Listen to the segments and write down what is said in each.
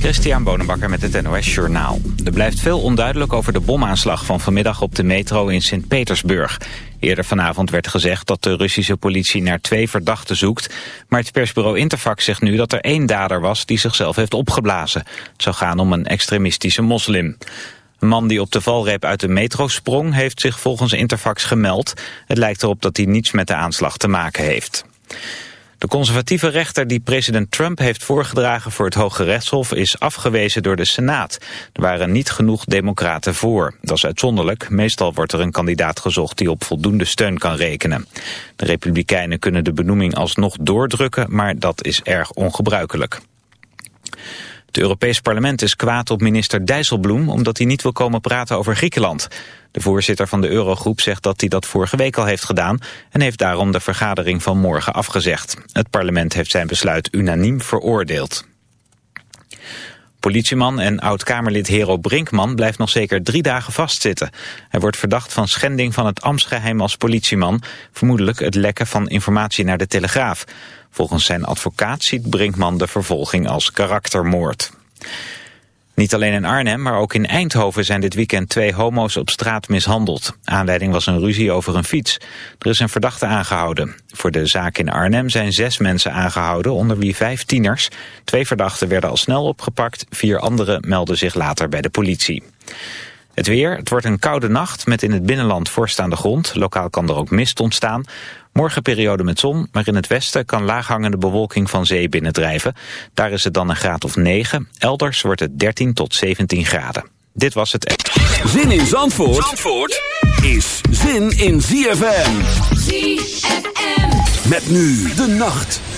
Christian Bonenbakker met het NOS Journaal. Er blijft veel onduidelijk over de bomaanslag van vanmiddag op de metro in Sint-Petersburg. Eerder vanavond werd gezegd dat de Russische politie naar twee verdachten zoekt. Maar het persbureau Interfax zegt nu dat er één dader was die zichzelf heeft opgeblazen. Het zou gaan om een extremistische moslim. Een man die op de valreep uit de metro sprong heeft zich volgens Interfax gemeld. Het lijkt erop dat hij niets met de aanslag te maken heeft. De conservatieve rechter die president Trump heeft voorgedragen voor het Hoge Rechtshof is afgewezen door de Senaat. Er waren niet genoeg democraten voor. Dat is uitzonderlijk. Meestal wordt er een kandidaat gezocht die op voldoende steun kan rekenen. De republikeinen kunnen de benoeming alsnog doordrukken, maar dat is erg ongebruikelijk. Het Europees Parlement is kwaad op minister Dijsselbloem omdat hij niet wil komen praten over Griekenland. De voorzitter van de Eurogroep zegt dat hij dat vorige week al heeft gedaan en heeft daarom de vergadering van morgen afgezegd. Het parlement heeft zijn besluit unaniem veroordeeld. Politieman en oud-Kamerlid Hero Brinkman blijft nog zeker drie dagen vastzitten. Hij wordt verdacht van schending van het ambtsgeheim als politieman, vermoedelijk het lekken van informatie naar de Telegraaf. Volgens zijn advocaat ziet Brinkman de vervolging als karaktermoord. Niet alleen in Arnhem, maar ook in Eindhoven zijn dit weekend twee homo's op straat mishandeld. Aanleiding was een ruzie over een fiets. Er is een verdachte aangehouden. Voor de zaak in Arnhem zijn zes mensen aangehouden, onder wie vijf tieners. Twee verdachten werden al snel opgepakt, vier anderen melden zich later bij de politie. Het weer, het wordt een koude nacht met in het binnenland vorst aan de grond. Lokaal kan er ook mist ontstaan. Morgen periode met zon, maar in het westen kan laaghangende bewolking van zee binnendrijven. Daar is het dan een graad of 9. Elders wordt het 13 tot 17 graden. Dit was het... Zin in Zandvoort, Zandvoort is zin in ZFM. ZFM. Met nu de nacht.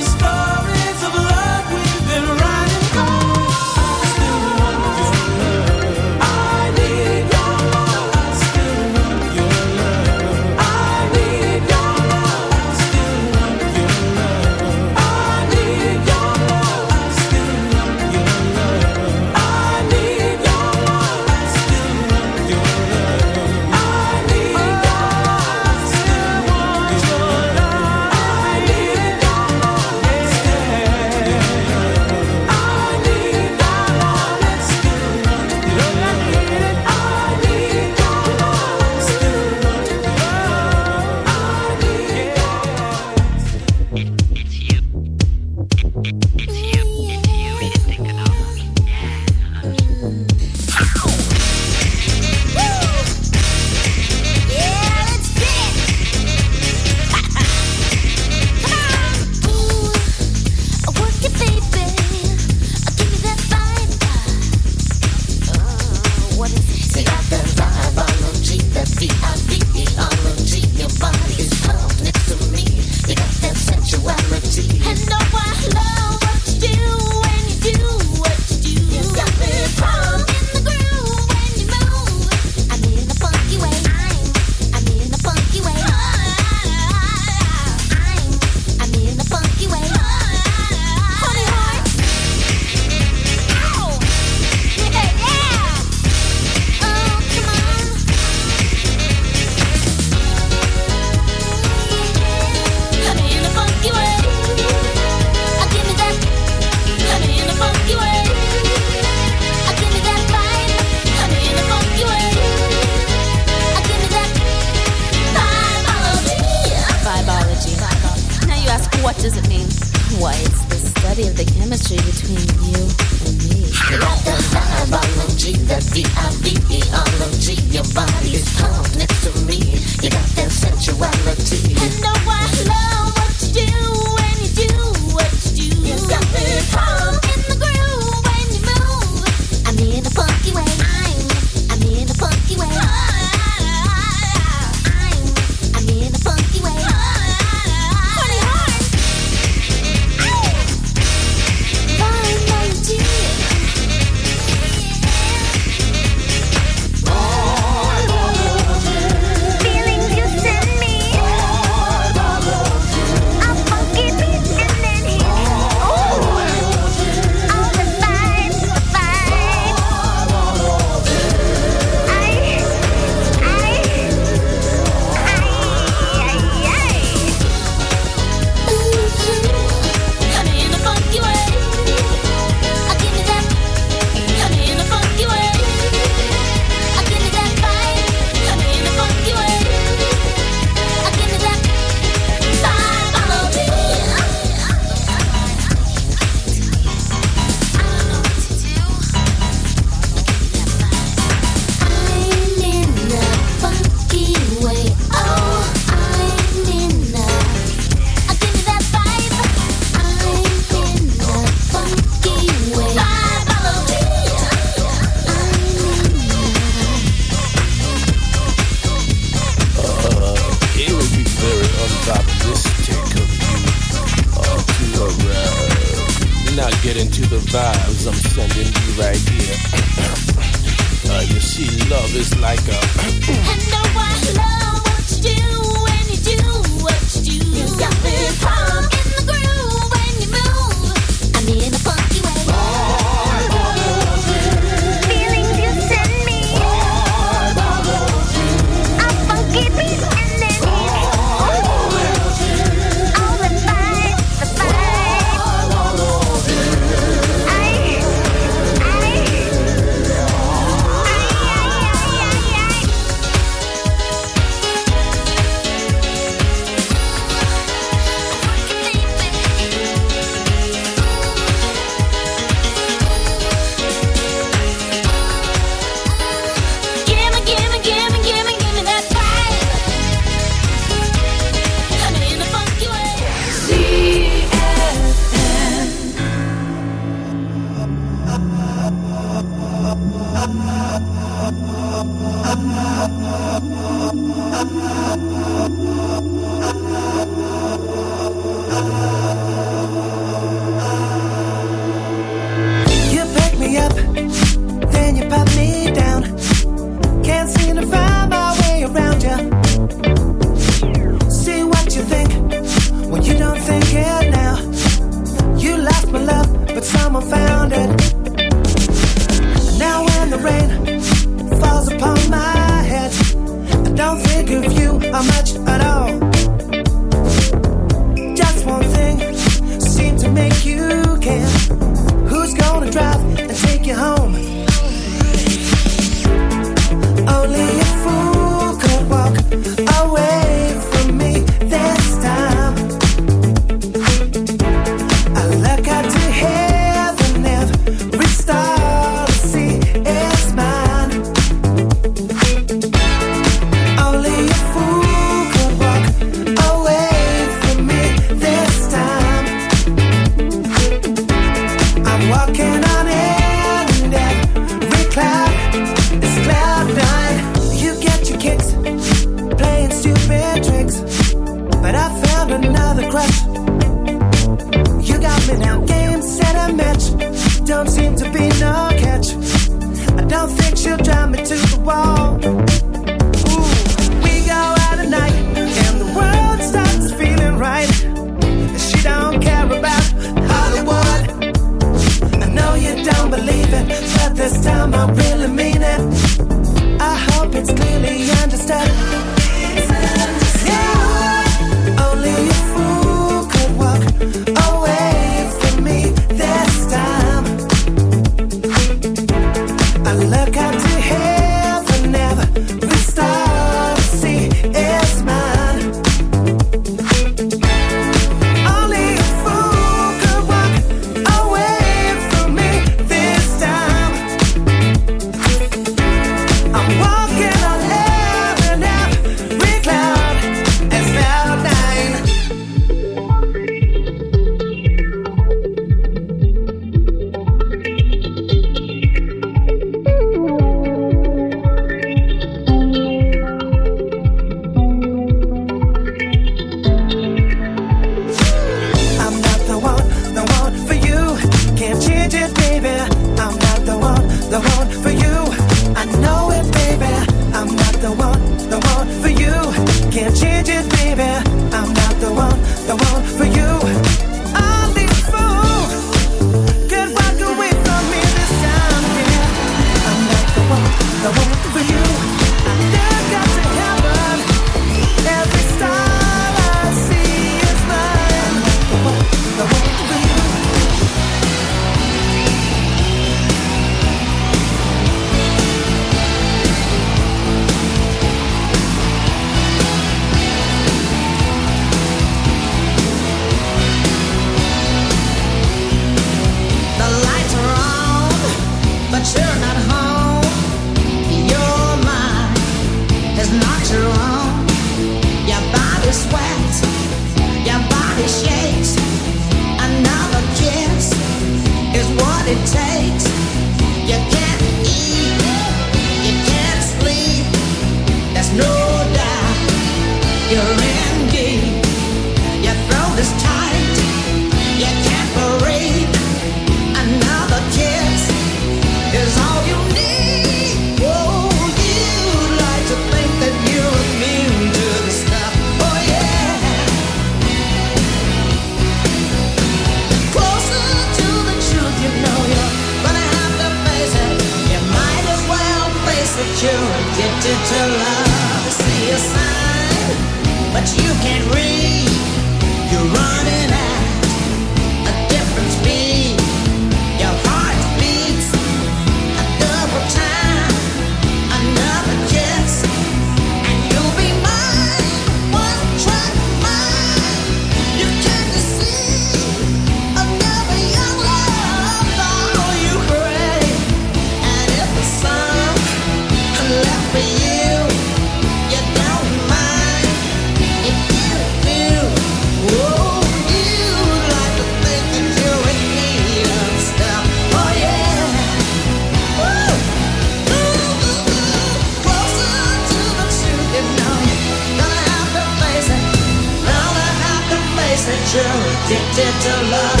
addicted to love.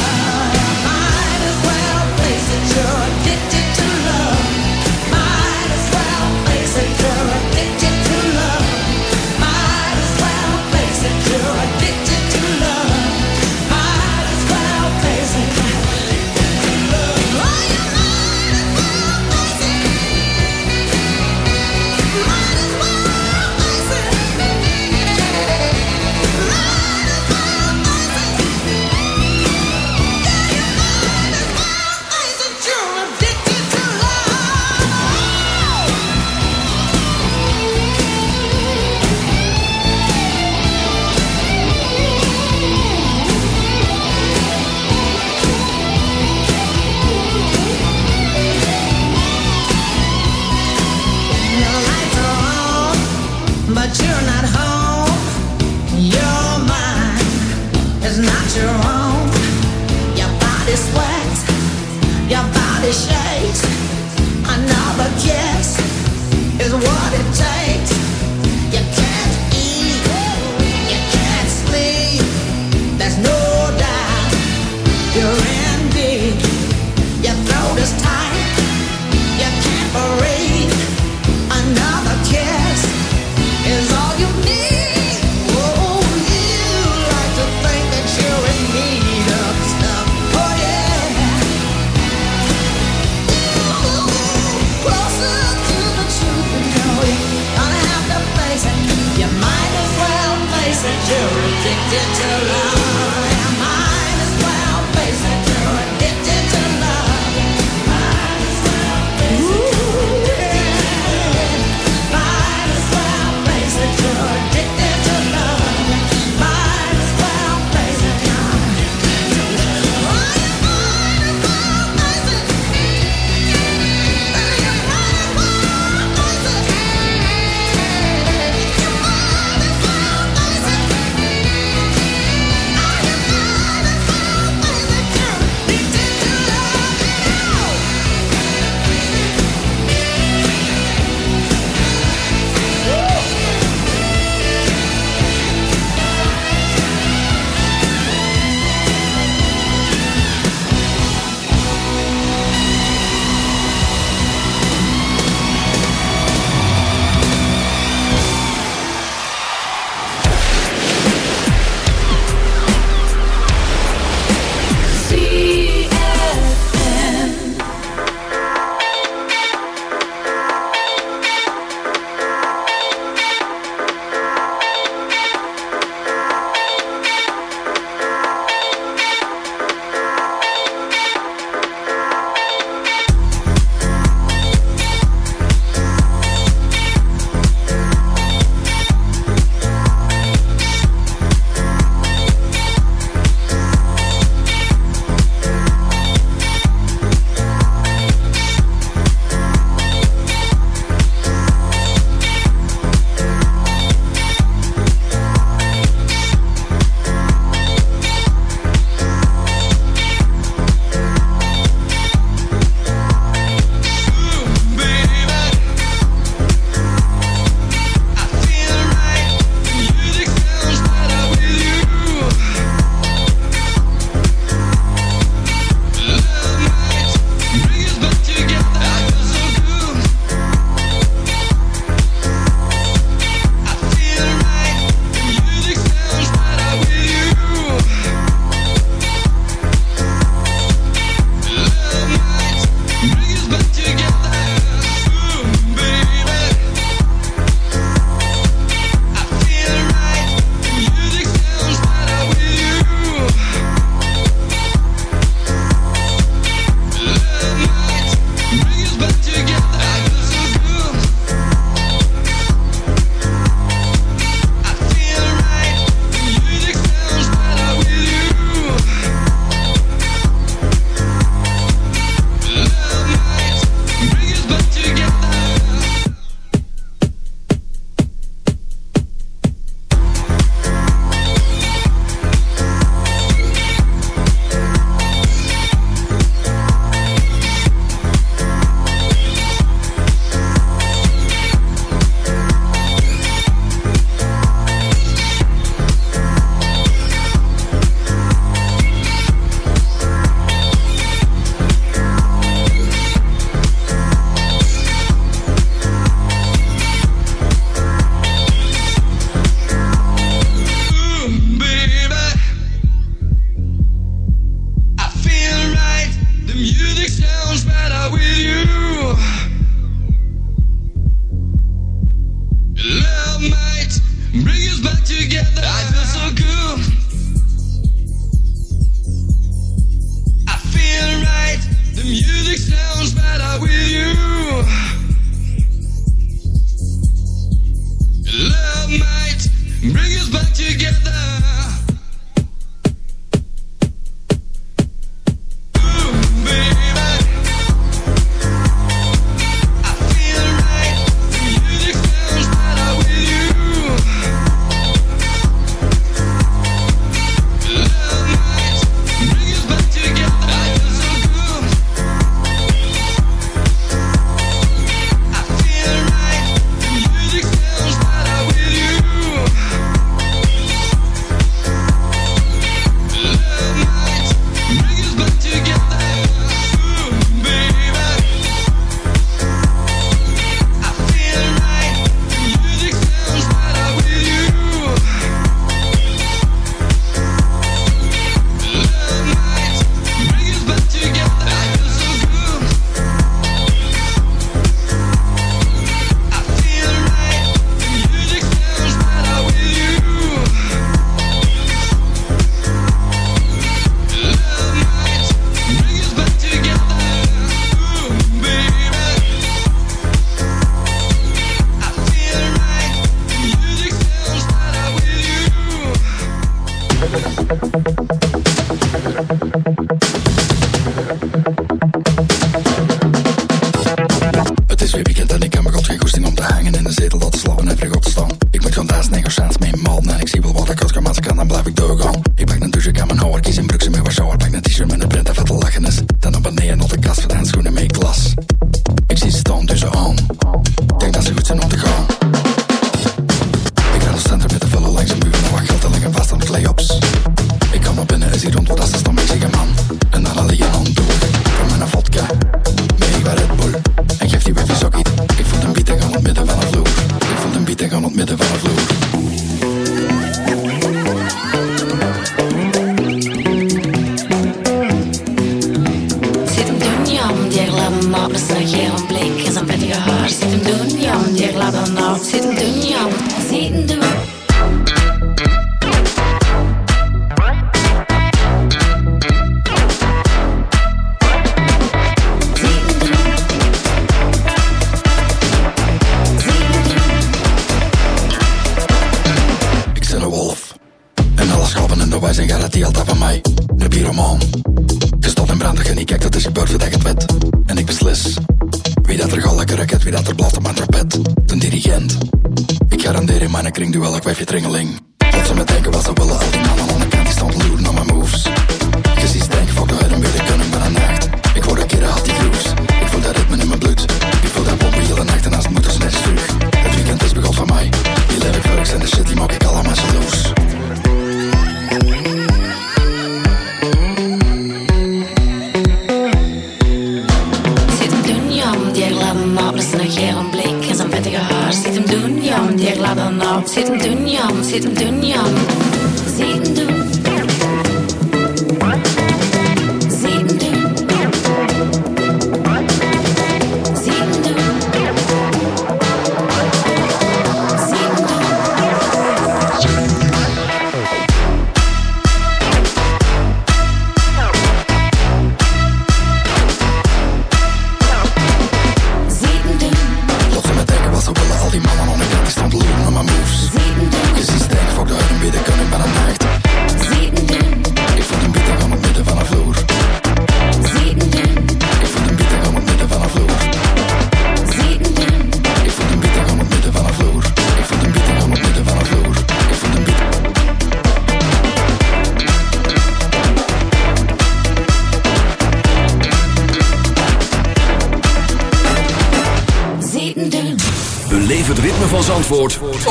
Might as well face it, you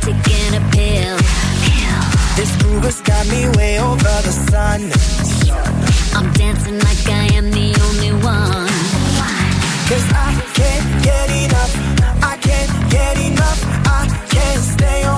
taking a pill. This groove has got me way over the sun. I'm dancing like I am the only one. Cause I can't get enough. I can't get enough. I can't stay on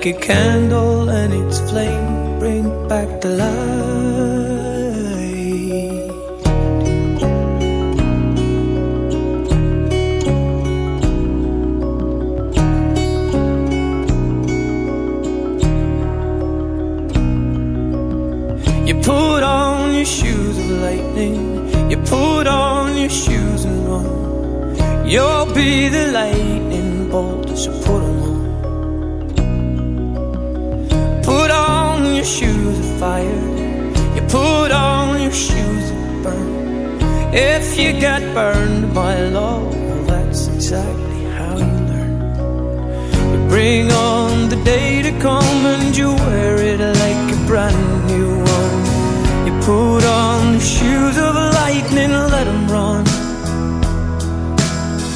like it can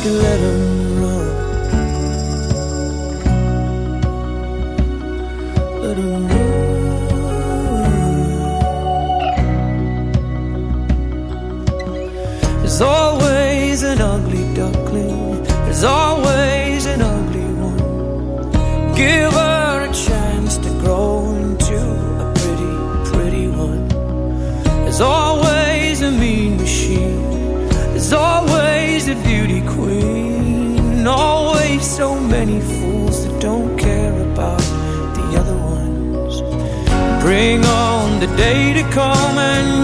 could the day to come and